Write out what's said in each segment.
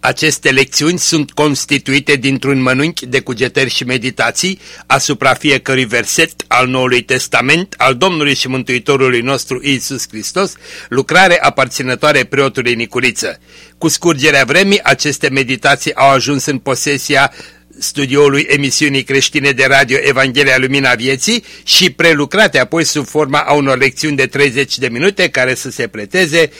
Aceste lecțiuni sunt constituite dintr-un mănânchi de cugetări și meditații asupra fiecărui verset al Noului Testament al Domnului și Mântuitorului nostru Iisus Hristos, lucrare aparținătoare preotului Nicuriță. Cu scurgerea vremii, aceste meditații au ajuns în posesia studioului emisiunii creștine de radio Evanghelia Lumina Vieții și prelucrate apoi sub forma a unor lecțiuni de 30 de minute care să se preteze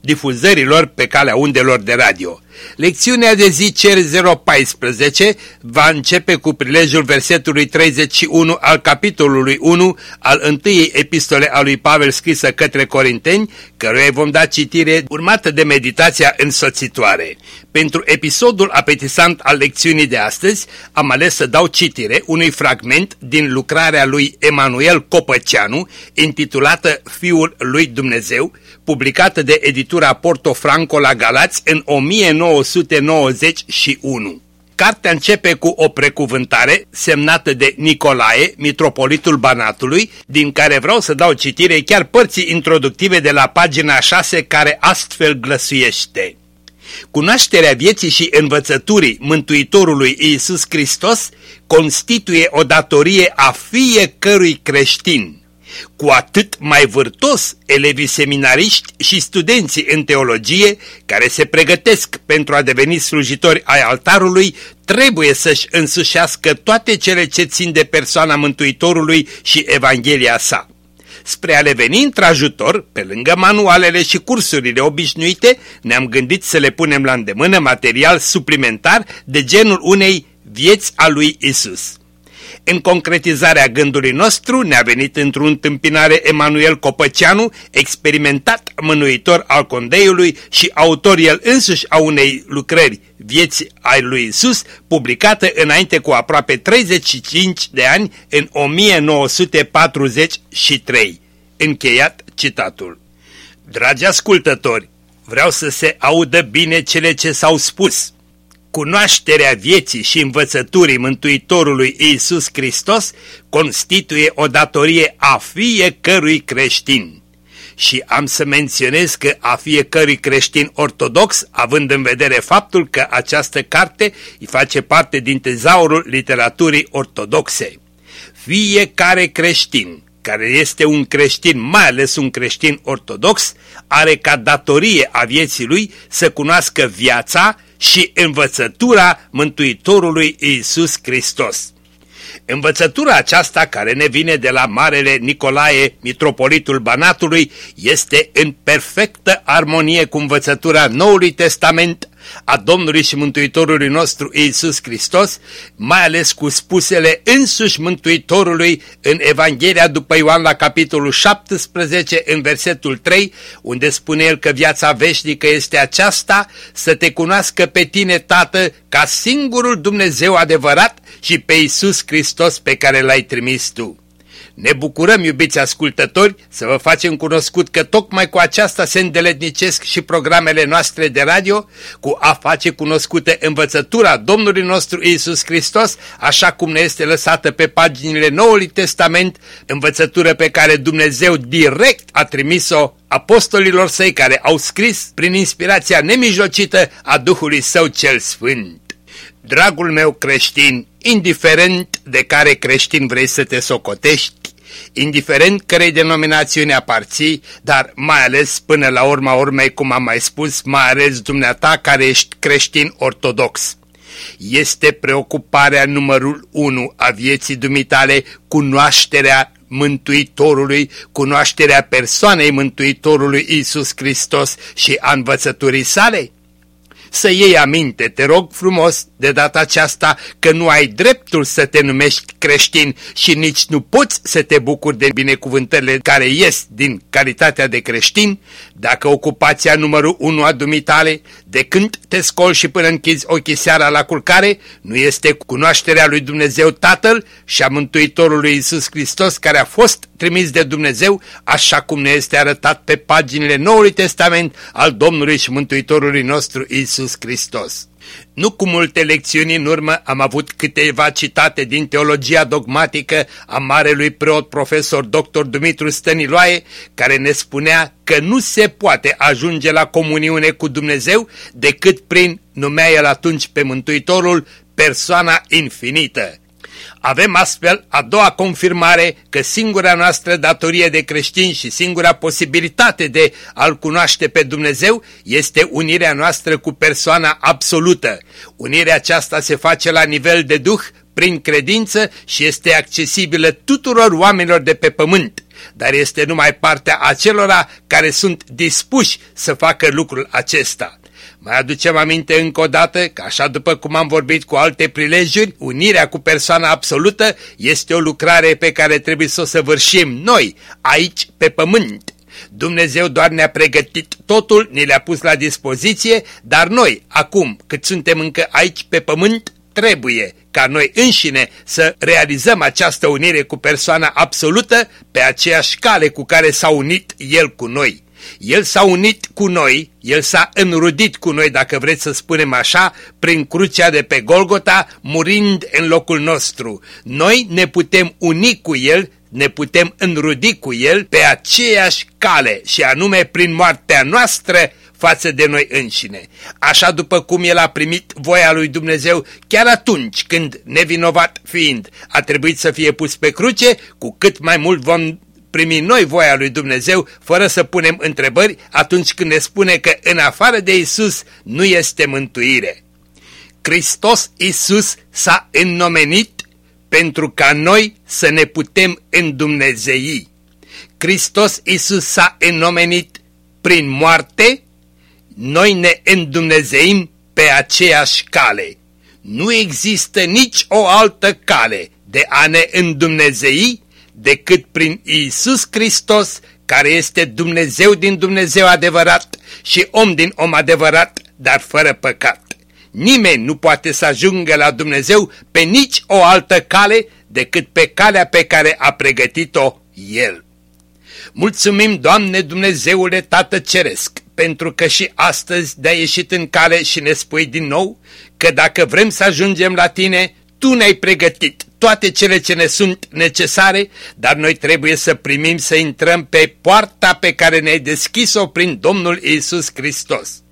difuzărilor pe calea undelor de radio. Lecțiunea de zi CER 014 va începe cu prilejul versetului 31 al capitolului 1 al întâiei epistole a lui Pavel scrisă către Corinteni, căruia vom da citire urmată de meditația însoțitoare. Pentru episodul apetisant al lecțiunii de astăzi am ales să dau citire unui fragment din lucrarea lui Emanuel Copăceanu, intitulată Fiul lui Dumnezeu, publicată de editura Porto Franco la Galați în 1991. Cartea începe cu o precuvântare semnată de Nicolae, mitropolitul Banatului, din care vreau să dau citire chiar părții introductive de la pagina 6 care astfel glăsuiește. Cunoașterea vieții și învățăturii Mântuitorului Iisus Hristos constituie o datorie a fiecărui creștin cu atât mai vârtos elevii seminariști și studenții în teologie care se pregătesc pentru a deveni slujitori ai altarului, trebuie să-și însușească toate cele ce țin de persoana Mântuitorului și Evanghelia sa. Spre a le veni într-ajutor, pe lângă manualele și cursurile obișnuite, ne-am gândit să le punem la îndemână material suplimentar de genul unei vieți a lui Isus. În concretizarea gândului nostru ne-a venit într-o întâmpinare Emanuel Copăceanu, experimentat mânuitor al Condeiului și autor el însuși a unei lucrări vieți ai lui Isus, publicată înainte cu aproape 35 de ani în 1943. Încheiat citatul. Dragi ascultători, vreau să se audă bine cele ce s-au spus cunoașterea vieții și învățăturii Mântuitorului Iisus Hristos constituie o datorie a fiecărui creștin. Și am să menționez că a fiecărui creștin ortodox, având în vedere faptul că această carte îi face parte din tezaurul literaturii ortodoxe. Fiecare creștin care este un creștin, mai ales un creștin ortodox, are ca datorie a vieții lui să cunoască viața și învățătura Mântuitorului Iisus Hristos. Învățătura aceasta care ne vine de la Marele Nicolae, mitropolitul Banatului, este în perfectă armonie cu învățătura Noului Testament a Domnului și Mântuitorului nostru Iisus Hristos, mai ales cu spusele însuși Mântuitorului în Evanghelia după Ioan la capitolul 17 în versetul 3, unde spune el că viața veșnică este aceasta, să te cunoască pe tine, Tată, ca singurul Dumnezeu adevărat și pe Iisus Hristos pe care l-ai trimis tu. Ne bucurăm, iubiți ascultători, să vă facem cunoscut că tocmai cu aceasta se îndeletnicesc și programele noastre de radio, cu a face cunoscută învățătura Domnului nostru Isus Hristos, așa cum ne este lăsată pe paginile Noului Testament, învățătură pe care Dumnezeu direct a trimis-o apostolilor săi care au scris prin inspirația nemijlocită a Duhului Său cel Sfânt. Dragul meu creștin, indiferent de care creștin vrei să te socotești, indiferent cărei denominațiune aparții, dar mai ales până la urma urmei, cum am mai spus, mai ales dumneata care ești creștin ortodox. Este preocuparea numărul unu a vieții dumitale cunoașterea Mântuitorului, cunoașterea persoanei Mântuitorului Isus Hristos și a învățăturii sale? Să iei aminte, te rog frumos, de data aceasta, că nu ai dreptul să te numești creștin și nici nu poți să te bucuri de binecuvântările care ies din calitatea de creștin, dacă ocupația numărul unu a dumitale, de când te scoli și până închizi ochii seara la culcare, nu este cunoașterea lui Dumnezeu Tatăl și a Mântuitorului Isus Hristos care a fost trimis de Dumnezeu, așa cum ne este arătat pe paginile Noului Testament al Domnului și Mântuitorului nostru Isus Hristos. Nu cu multe lecțiuni în urmă am avut câteva citate din teologia dogmatică a marelui preot profesor dr. Dumitru Stăniloae, care ne spunea că nu se poate ajunge la comuniune cu Dumnezeu decât prin, numea el atunci pe Mântuitorul, persoana infinită. Avem astfel a doua confirmare că singura noastră datorie de creștini și singura posibilitate de a-L cunoaște pe Dumnezeu este unirea noastră cu persoana absolută. Unirea aceasta se face la nivel de duh, prin credință și este accesibilă tuturor oamenilor de pe pământ, dar este numai partea acelora care sunt dispuși să facă lucrul acesta. Mai aducem aminte încă o dată că așa după cum am vorbit cu alte prilejuri, unirea cu persoana absolută este o lucrare pe care trebuie să o săvârșim noi, aici pe pământ. Dumnezeu doar ne-a pregătit totul, ne le-a pus la dispoziție, dar noi, acum, cât suntem încă aici pe pământ, trebuie ca noi înșine să realizăm această unire cu persoana absolută pe aceeași cale cu care s-a unit El cu noi. El s-a unit cu noi, El s-a înrudit cu noi, dacă vreți să spunem așa, prin crucea de pe Golgota, murind în locul nostru. Noi ne putem uni cu El, ne putem înrudi cu El pe aceeași cale și anume prin moartea noastră față de noi înșine. Așa după cum el a primit voia lui Dumnezeu chiar atunci când, nevinovat fiind, a trebuit să fie pus pe cruce, cu cât mai mult vom primi noi voia lui Dumnezeu fără să punem întrebări atunci când ne spune că în afară de Isus nu este mântuire. Hristos Isus s-a înnomenit pentru ca noi să ne putem îndumnezei. Hristos Isus s-a înnomenit prin moarte, noi ne îndumnezeim pe aceeași cale. Nu există nici o altă cale de a ne îndumnezei decât prin Isus Hristos, care este Dumnezeu din Dumnezeu adevărat și om din om adevărat, dar fără păcat. Nimeni nu poate să ajungă la Dumnezeu pe nici o altă cale decât pe calea pe care a pregătit-o El. Mulțumim, Doamne Dumnezeule Tată Ceresc, pentru că și astăzi de-ai ieșit în cale și ne spui din nou că dacă vrem să ajungem la Tine, Tu ne-ai pregătit toate cele ce ne sunt necesare, dar noi trebuie să primim să intrăm pe poarta pe care ne-ai deschis-o prin Domnul Isus Hristos.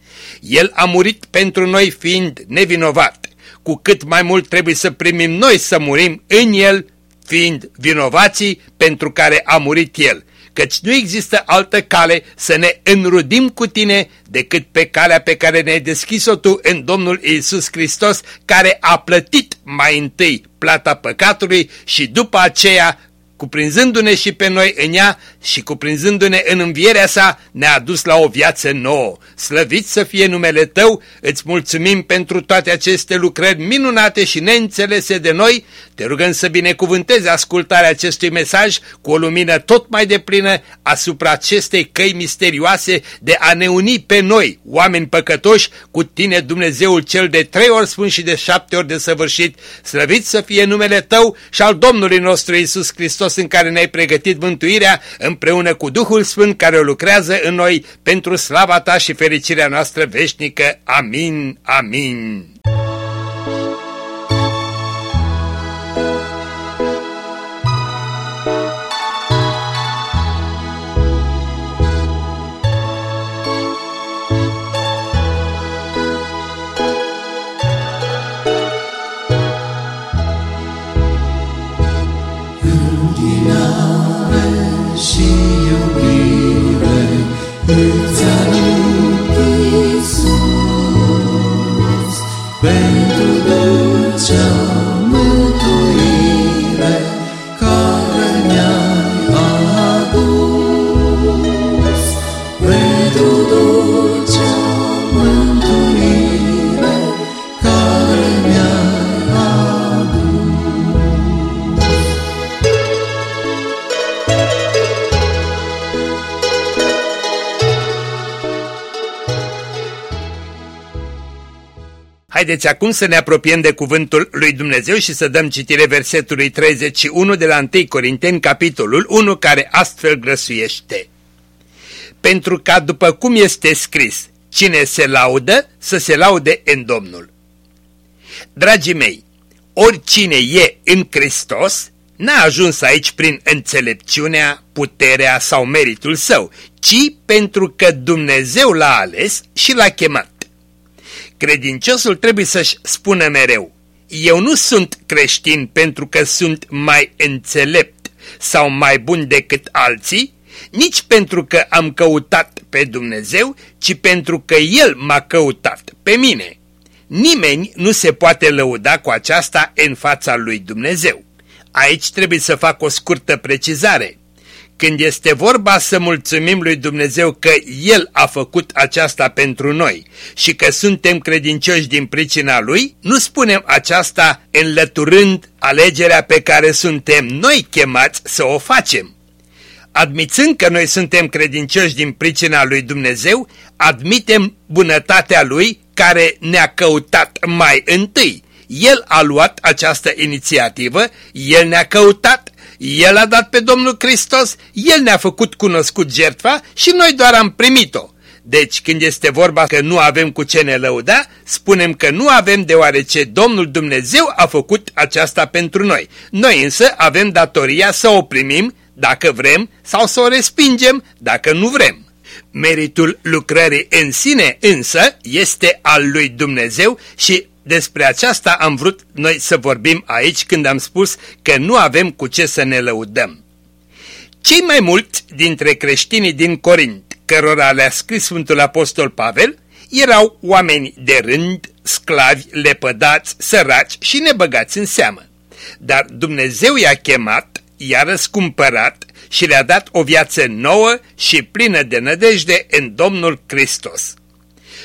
El a murit pentru noi fiind nevinovat, cu cât mai mult trebuie să primim noi să murim în El, fiind vinovații pentru care a murit El căci nu există altă cale să ne înrudim cu tine decât pe calea pe care ne-ai deschis-o tu în Domnul Isus Hristos, care a plătit mai întâi plata păcatului și după aceea cuprinzându-ne și pe noi în ea și cuprinzându-ne în învierea sa, ne-a adus la o viață nouă. Slăvit să fie numele Tău, îți mulțumim pentru toate aceste lucrări minunate și neînțelese de noi, te rugăm să binecuvântezi ascultarea acestui mesaj cu o lumină tot mai deplină asupra acestei căi misterioase de a ne uni pe noi, oameni păcătoși, cu Tine Dumnezeul cel de trei ori sfânt și de șapte ori de săvârșit. Slăvit să fie numele Tău și al Domnului nostru Isus Hristos Hristos în care ne-ai pregătit mântuirea împreună cu Duhul Sfânt care o lucrează în noi pentru slava Ta și fericirea noastră veșnică. Amin, amin. Haideți acum să ne apropiem de cuvântul lui Dumnezeu și să dăm citire versetului 31 de la 1 Corinteni, capitolul 1, care astfel grăsuiește. Pentru ca după cum este scris, cine se laudă, să se laude în Domnul. Dragii mei, oricine e în Hristos, n-a ajuns aici prin înțelepciunea, puterea sau meritul său, ci pentru că Dumnezeu l-a ales și l-a chemat. Credinciosul trebuie să-și spună mereu, eu nu sunt creștin pentru că sunt mai înțelept sau mai bun decât alții, nici pentru că am căutat pe Dumnezeu, ci pentru că El m-a căutat pe mine. Nimeni nu se poate lăuda cu aceasta în fața lui Dumnezeu. Aici trebuie să fac o scurtă precizare. Când este vorba să mulțumim lui Dumnezeu că El a făcut aceasta pentru noi și că suntem credincioși din pricina Lui, nu spunem aceasta înlăturând alegerea pe care suntem noi chemați să o facem. Admițând că noi suntem credincioși din pricina lui Dumnezeu, admitem bunătatea Lui care ne-a căutat mai întâi. El a luat această inițiativă, El ne-a căutat, El a dat pe Domnul Hristos, El ne-a făcut cunoscut jertfa și noi doar am primit-o. Deci când este vorba că nu avem cu ce ne lăuda, spunem că nu avem deoarece Domnul Dumnezeu a făcut aceasta pentru noi. Noi însă avem datoria să o primim dacă vrem sau să o respingem dacă nu vrem. Meritul lucrării în sine însă este al lui Dumnezeu și despre aceasta am vrut noi să vorbim aici când am spus că nu avem cu ce să ne lăudăm. Cei mai mulți dintre creștinii din Corint, cărora le-a scris Sfântul Apostol Pavel, erau oameni de rând, sclavi, lepădați, săraci și nebăgați în seamă. Dar Dumnezeu i-a chemat, i-a răscumpărat și le-a dat o viață nouă și plină de nădejde în Domnul Hristos.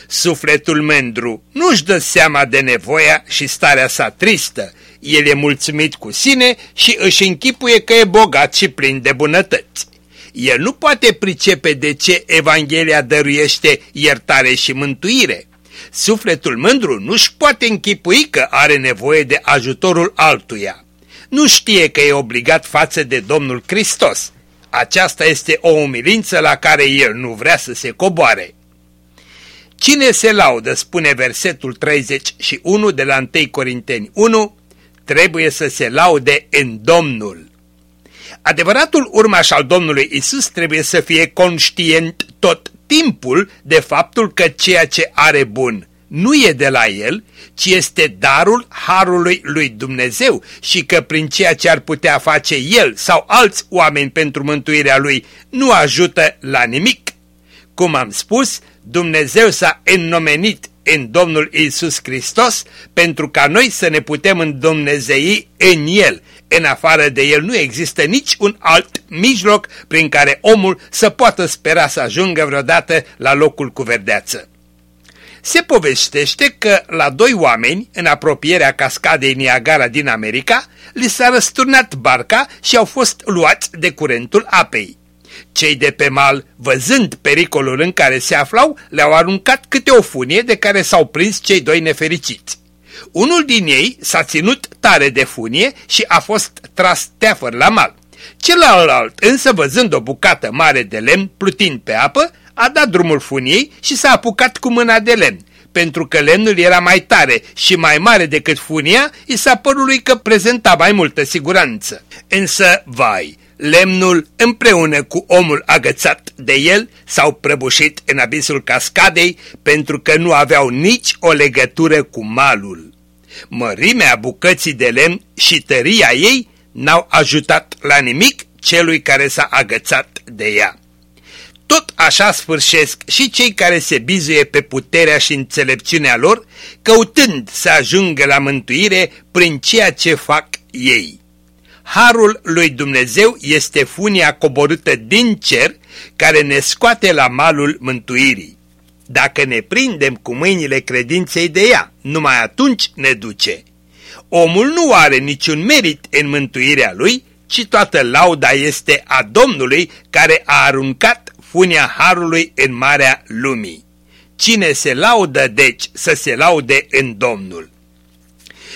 Sufletul mândru nu-și dă seama de nevoia și starea sa tristă, el e mulțumit cu sine și își închipuie că e bogat și plin de bunătăți. El nu poate pricepe de ce Evanghelia dăruiește iertare și mântuire. Sufletul mândru nu-și poate închipui că are nevoie de ajutorul altuia. Nu știe că e obligat față de Domnul Hristos. Aceasta este o umilință la care el nu vrea să se coboare. Cine se laudă, spune versetul 31 de la 1 Corinteni 1, trebuie să se laude în Domnul. Adevăratul urmaș al Domnului Isus trebuie să fie conștient tot timpul de faptul că ceea ce are bun nu e de la el, ci este darul harului lui Dumnezeu și că prin ceea ce ar putea face el sau alți oameni pentru mântuirea lui nu ajută la nimic. Cum am spus, Dumnezeu s-a înnomenit în Domnul Isus Hristos pentru ca noi să ne putem îndumnezei în El. În afară de El nu există nici un alt mijloc prin care omul să poată spera să ajungă vreodată la locul cu verdeață. Se povestește că la doi oameni, în apropierea cascadei Niagara din America, li s-a răsturnat barca și au fost luați de curentul apei. Cei de pe mal, văzând pericolul în care se aflau, le-au aruncat câte o funie de care s-au prins cei doi nefericiți. Unul din ei s-a ținut tare de funie și a fost tras teafăr la mal. Celălalt, însă văzând o bucată mare de lemn plutind pe apă, a dat drumul funiei și s-a apucat cu mâna de lemn. Pentru că lemnul era mai tare și mai mare decât funia, i s-a părut lui că prezenta mai multă siguranță. Însă, vai, lemnul împreună cu omul agățat de el s-au prăbușit în abisul cascadei pentru că nu aveau nici o legătură cu malul. Mărimea bucății de lemn și tăria ei n-au ajutat la nimic celui care s-a agățat de ea. Tot așa sfârșesc și cei care se bizuie pe puterea și înțelepciunea lor, căutând să ajungă la mântuire prin ceea ce fac ei. Harul lui Dumnezeu este funia coborâtă din cer care ne scoate la malul mântuirii. Dacă ne prindem cu mâinile credinței de ea, numai atunci ne duce. Omul nu are niciun merit în mântuirea lui, ci toată lauda este a Domnului care a aruncat funia harului în marea lumii. Cine se laudă, deci, să se laude în Domnul.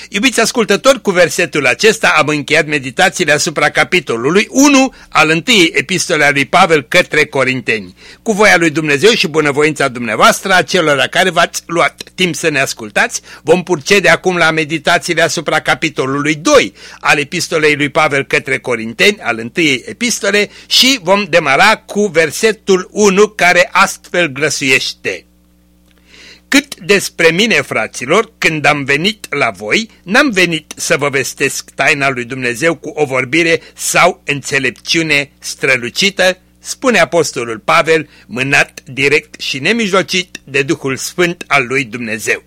Iubiți ascultători, cu versetul acesta am încheiat meditațiile asupra capitolului 1 al întâiei epistole a lui Pavel către Corinteni. Cu voia lui Dumnezeu și bunăvoința dumneavoastră, a celor care v-ați luat timp să ne ascultați, vom procede acum la meditațiile asupra capitolului 2 al epistolei lui Pavel către Corinteni, al întâiei epistole, și vom demara cu versetul 1 care astfel grăsuiește. Cât despre mine, fraților, când am venit la voi, n-am venit să vă vestesc taina lui Dumnezeu cu o vorbire sau înțelepciune strălucită, spune apostolul Pavel, mânat direct și nemijlocit de Duhul Sfânt al lui Dumnezeu.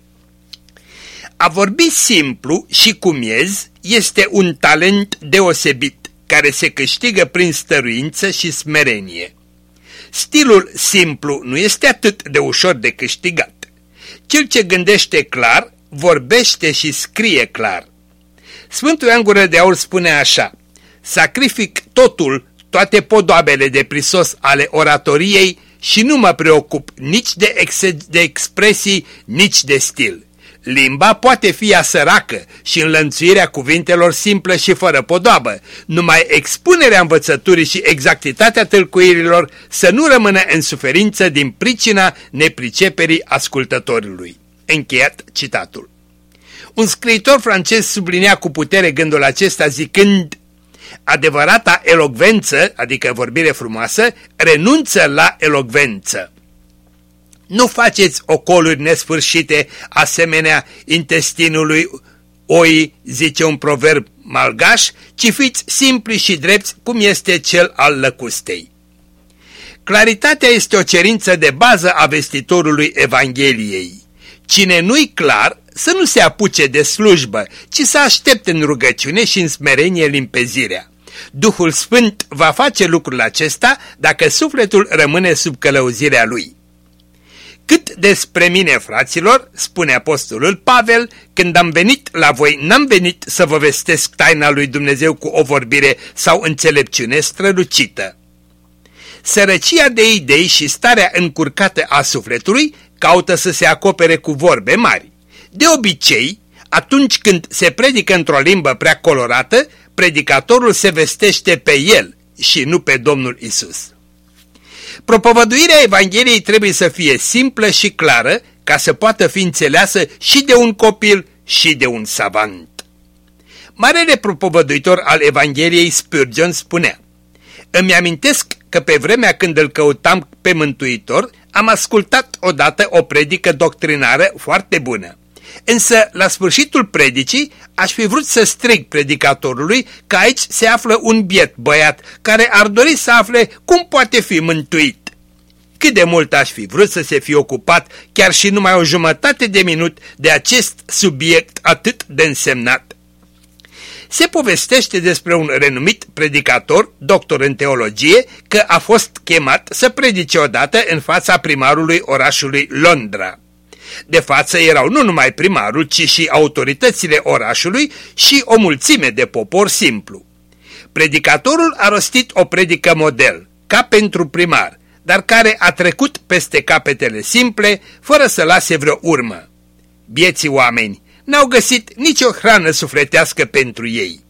A vorbi simplu și cu miez este un talent deosebit, care se câștigă prin stăruință și smerenie. Stilul simplu nu este atât de ușor de câștigat. Cel ce gândește clar, vorbește și scrie clar. Sfântul Ioan Gură de Aur spune așa, sacrific totul, toate podoabele de prisos ale oratoriei și nu mă preocup nici de, ex de expresii, nici de stil. Limba poate fi a săracă și înlănțuirea cuvintelor simplă și fără podoabă, numai expunerea învățăturii și exactitatea tâlcuirilor să nu rămână în suferință din pricina nepriceperii ascultătorului. Încheiat citatul. Un scriitor francez sublinea cu putere gândul acesta zicând Adevărata elogvență, adică vorbire frumoasă, renunță la elogvență. Nu faceți ocoluri nesfârșite asemenea intestinului oi, zice un proverb malgaș, ci fiți simpli și drepți cum este cel al lăcustei. Claritatea este o cerință de bază a vestitorului Evangheliei. Cine nu-i clar, să nu se apuce de slujbă, ci să aștepte în rugăciune și în smerenie limpezirea. Duhul Sfânt va face lucrul acesta dacă sufletul rămâne sub călăuzirea lui. Cât despre mine, fraților, spune apostolul Pavel, când am venit la voi, n-am venit să vă vestesc taina lui Dumnezeu cu o vorbire sau înțelepciune strălucită. Sărăcia de idei și starea încurcată a sufletului caută să se acopere cu vorbe mari. De obicei, atunci când se predică într-o limbă prea colorată, predicatorul se vestește pe el și nu pe Domnul Isus. Propovăduirea Evangheliei trebuie să fie simplă și clară ca să poată fi înțeleasă și de un copil și de un savant. Marele propovăduitor al Evangheliei Spurgeon spunea Îmi amintesc că pe vremea când îl căutam pe Mântuitor, am ascultat odată o predică doctrinară foarte bună. Însă, la sfârșitul predicii, aș fi vrut să strig predicatorului că aici se află un biet băiat care ar dori să afle cum poate fi mântuit. Cât de mult aș fi vrut să se fi ocupat chiar și numai o jumătate de minut de acest subiect atât de însemnat. Se povestește despre un renumit predicator, doctor în teologie, că a fost chemat să predice odată în fața primarului orașului Londra. De față erau nu numai primarul, ci și autoritățile orașului și o mulțime de popor simplu. Predicatorul a rostit o predică model, ca pentru primar, dar care a trecut peste capetele simple, fără să lase vreo urmă. Bieții oameni n-au găsit nicio hrană sufletească pentru ei.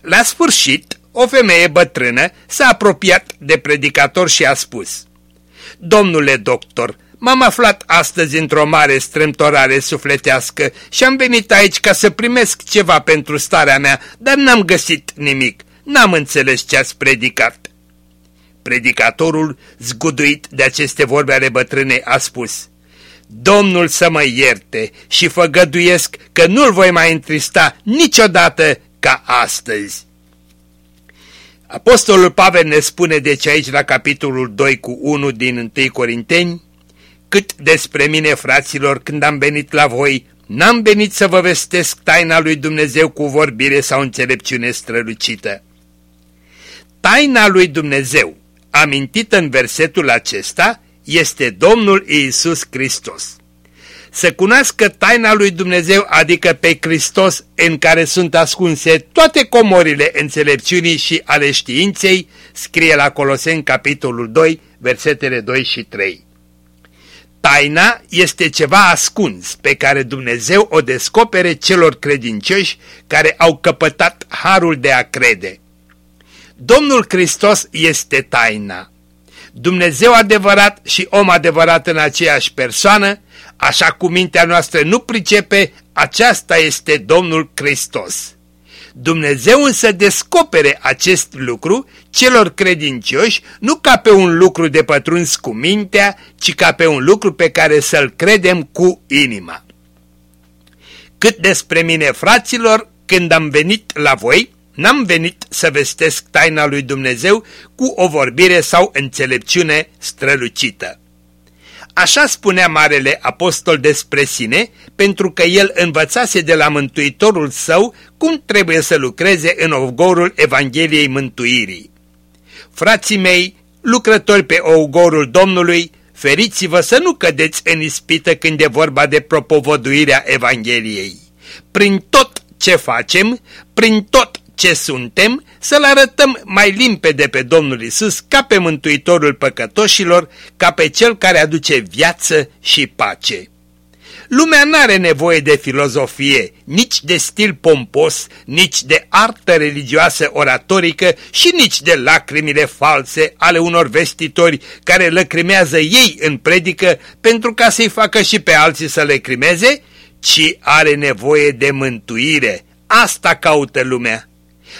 La sfârșit, o femeie bătrână s-a apropiat de predicator și a spus Domnule doctor, M-am aflat astăzi într-o mare strâmtorare sufletească și am venit aici ca să primesc ceva pentru starea mea, dar n-am găsit nimic. N-am înțeles ce ați predicat. Predicatorul, zguduit de aceste vorbe ale bătrânei, a spus Domnul să mă ierte și făgăduiesc că nu-l voi mai întrista niciodată ca astăzi. Apostolul Pavel ne spune deci aici la capitolul 2 cu 1 din 1 Corinteni cât despre mine, fraților, când am venit la voi, n-am venit să vă vestesc taina lui Dumnezeu cu vorbire sau înțelepciune strălucită. Taina lui Dumnezeu, amintită în versetul acesta, este Domnul Iisus Hristos. Să cunoască taina lui Dumnezeu, adică pe Hristos, în care sunt ascunse toate comorile înțelepciunii și ale științei, scrie la Coloseni capitolul 2, versetele 2 și 3. Taina este ceva ascuns pe care Dumnezeu o descopere celor credincioși care au căpătat harul de a crede. Domnul Hristos este taina. Dumnezeu adevărat și om adevărat în aceeași persoană, așa cum mintea noastră nu pricepe, aceasta este Domnul Hristos. Dumnezeu însă descopere acest lucru celor credincioși nu ca pe un lucru de pătruns cu mintea, ci ca pe un lucru pe care să-l credem cu inima. Cât despre mine, fraților, când am venit la voi, n-am venit să vestesc taina lui Dumnezeu cu o vorbire sau înțelepciune strălucită. Așa spunea Marele Apostol despre sine, pentru că el învățase de la Mântuitorul său cum trebuie să lucreze în ogorul Evangheliei Mântuirii. Frații mei, lucrători pe ogorul Domnului, feriți-vă să nu cădeți în ispită când e vorba de propovăduirea Evangheliei. Prin tot ce facem, prin tot ce suntem, să-L arătăm mai limpede pe Domnul Isus ca pe Mântuitorul păcătoșilor, ca pe Cel care aduce viață și pace. Lumea n-are nevoie de filozofie, nici de stil pompos, nici de artă religioasă oratorică și nici de lacrimile false ale unor vestitori care lăcrimează ei în predică pentru ca să-i facă și pe alții să le crimeze, ci are nevoie de mântuire. Asta caută lumea.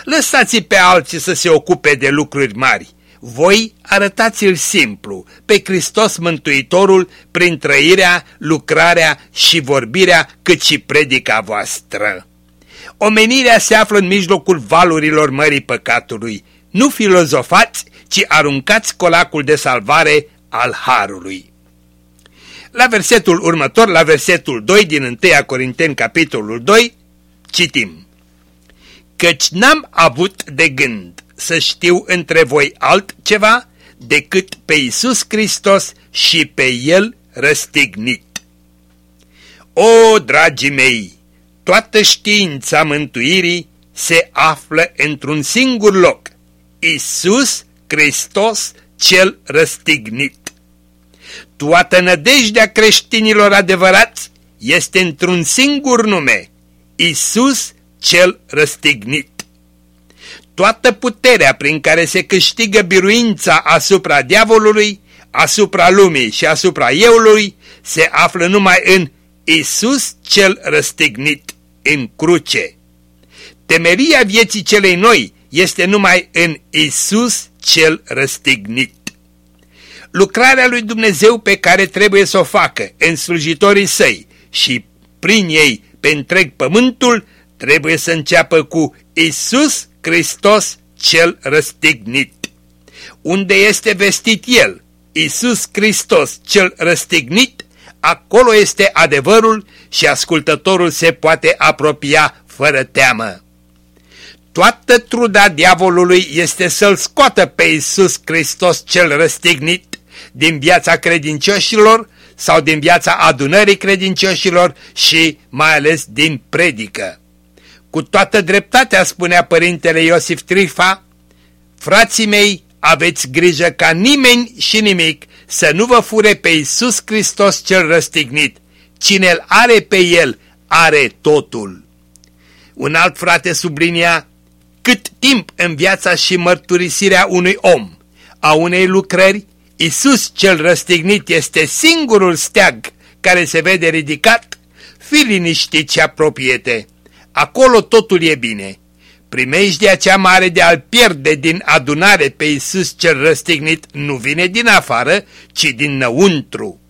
Lăsați pe alții să se ocupe de lucruri mari. Voi arătați-l simplu, pe Hristos Mântuitorul, prin trăirea, lucrarea și vorbirea, cât și predica voastră. Omenirea se află în mijlocul valurilor mării păcatului. Nu filozofați, ci aruncați colacul de salvare al Harului. La versetul următor, la versetul 2 din 1 Corinteni, capitolul 2, citim căci n-am avut de gând să știu între voi altceva decât pe Iisus Hristos și pe El răstignit. O, dragii mei, toată știința mântuirii se află într-un singur loc, Iisus Hristos cel răstignit. Toată nădejdea creștinilor adevărați este într-un singur nume, Iisus cel răstignit. Toată puterea prin care se câștigă biruința asupra diavolului, asupra lumii și asupra euului se află numai în Isus cel răstignit în cruce. Temeria vieții celei noi este numai în Isus cel răstignit. Lucrarea lui Dumnezeu pe care trebuie să o facă în slujitorii săi și prin ei pe întreg pământul trebuie să înceapă cu Isus Hristos cel răstignit. Unde este vestit El, Isus Hristos cel răstignit, acolo este adevărul și ascultătorul se poate apropia fără teamă. Toată truda diavolului este să-L scoată pe Isus Hristos cel răstignit din viața credincioșilor sau din viața adunării credincioșilor și mai ales din predică. Cu toată dreptatea, spunea părintele Iosif Trifa, frații mei, aveți grijă ca nimeni și nimic să nu vă fure pe Iisus Hristos cel răstignit. Cine îl are pe el, are totul. Un alt frate sublinia, cât timp în viața și mărturisirea unui om, a unei lucrări, Iisus cel răstignit este singurul steag care se vede ridicat, fi liniștit și apropiete acolo totul e bine. Primejdea cea mare de a-L pierde din adunare pe Iisus cel răstignit nu vine din afară, ci din năuntru.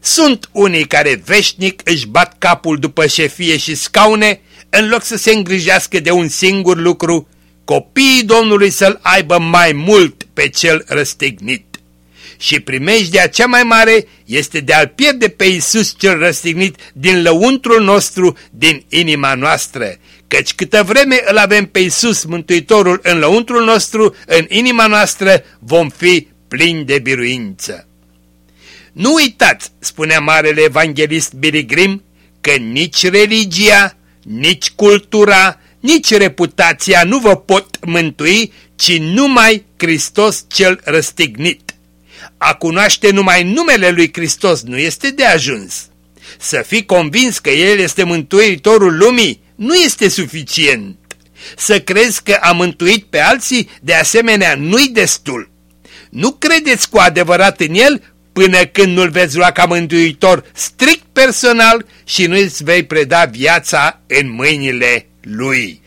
Sunt unii care veșnic își bat capul după șefie și scaune, în loc să se îngrijească de un singur lucru, copiii Domnului să-L aibă mai mult pe cel răstignit. Și primejdea cea mai mare este de a-L pierde pe Iisus cel răstignit din lăuntrul nostru, din inima noastră, căci câtă vreme îl avem pe Iisus Mântuitorul în lăuntrul nostru, în inima noastră, vom fi plini de biruință. Nu uitați, spunea marele evanghelist Billy Grimm, că nici religia, nici cultura, nici reputația nu vă pot mântui, ci numai Hristos cel răstignit. A cunoaște numai numele lui Hristos nu este de ajuns. Să fii convins că El este mântuitorul lumii nu este suficient. Să crezi că a mântuit pe alții, de asemenea, nu-i destul. Nu credeți cu adevărat în El până când nu-L veți lua ca mântuitor strict personal și nu îți vei preda viața în mâinile Lui.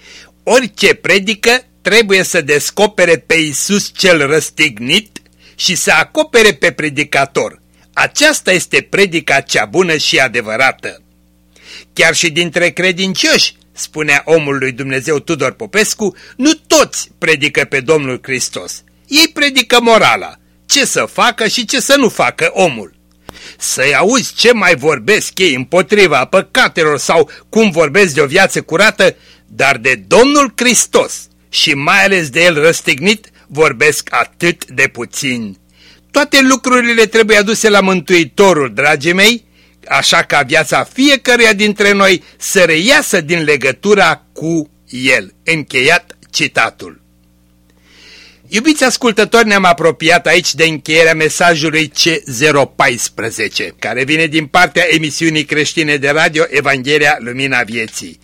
Orice predică trebuie să descopere pe Isus cel răstignit și să acopere pe predicator. Aceasta este predica cea bună și adevărată. Chiar și dintre credincioși, spunea omul lui Dumnezeu Tudor Popescu, nu toți predică pe Domnul Hristos. Ei predică morala, ce să facă și ce să nu facă omul. Să-i auzi ce mai vorbesc ei împotriva păcatelor sau cum vorbesc de o viață curată, dar de Domnul Hristos și mai ales de El răstignit vorbesc atât de puțin. Toate lucrurile trebuie aduse la Mântuitorul, dragii mei, așa ca viața fiecăruia dintre noi să reiasă din legătura cu El. Încheiat citatul. Iubiți ascultători, ne-am apropiat aici de încheierea mesajului C014, care vine din partea emisiunii creștine de radio Evanghelia Lumina Vieții.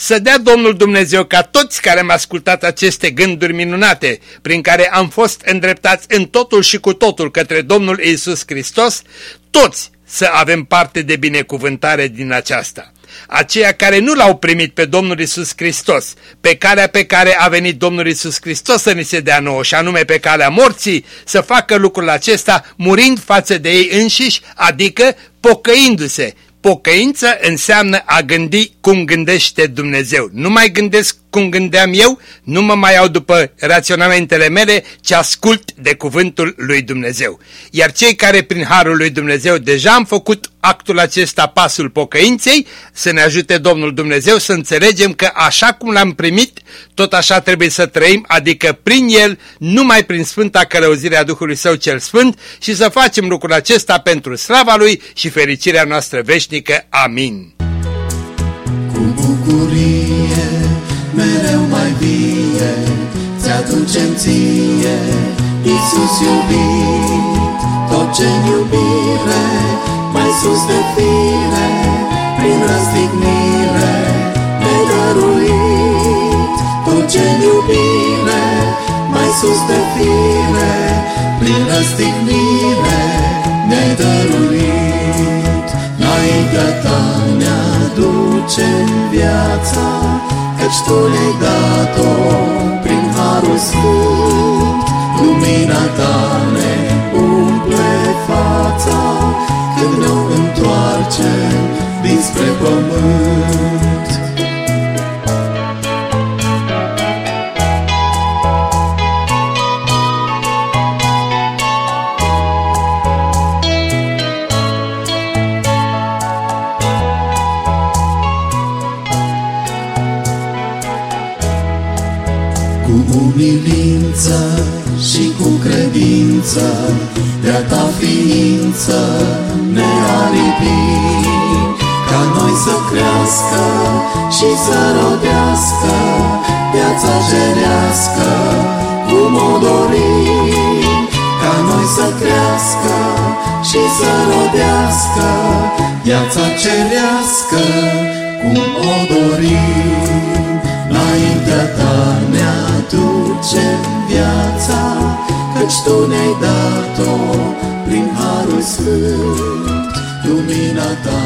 Să dea Domnul Dumnezeu ca toți care am ascultat aceste gânduri minunate, prin care am fost îndreptați în totul și cu totul către Domnul Isus Hristos, toți să avem parte de binecuvântare din aceasta. Aceia care nu l-au primit pe Domnul Isus Hristos, pe calea pe care a venit Domnul Isus Hristos să ni se dea nouă, și anume pe calea morții, să facă lucrul acesta murind față de ei înșiși, adică pocăindu-se, Pocăință înseamnă a gândi cum gândește Dumnezeu. Nu mai gândesc cum gândeam eu, nu mă mai iau după raționamentele mele, ci ascult de cuvântul lui Dumnezeu. Iar cei care prin harul lui Dumnezeu deja am făcut actul acesta, pasul pocăinței, să ne ajute Domnul Dumnezeu să înțelegem că așa cum l-am primit, tot așa trebuie să trăim, adică prin el, numai prin Sfânta Călăuzire a Duhului Său cel Sfânt și să facem lucrul acesta pentru slava Lui și fericirea noastră veșnică. Amin. Cu bucurie, ți-aducem ție, Iisus iubit, tot ce iubire, mai sus de fire, prin răstignire, ne dăruit. Tot ce iubire, mai sus de fire, prin răstignire, ne dăruit. Înaintea ta ne aducem viața, Căci tu ne-ai dat-o prin Harul Sfânt, Lumina ta ne umple fața, când ne întoarcem dinspre pământ. Cu umilință și cu credință De-a ta ființă ne-a lipit Ca noi să crească și să rodească Viața cerească cum o dorim. Ca noi să crească și să rodească Viața cerească cum o dorim aducem viața, Căci tu ne-ai dat-o prin Harul Sfânt. Lumina ta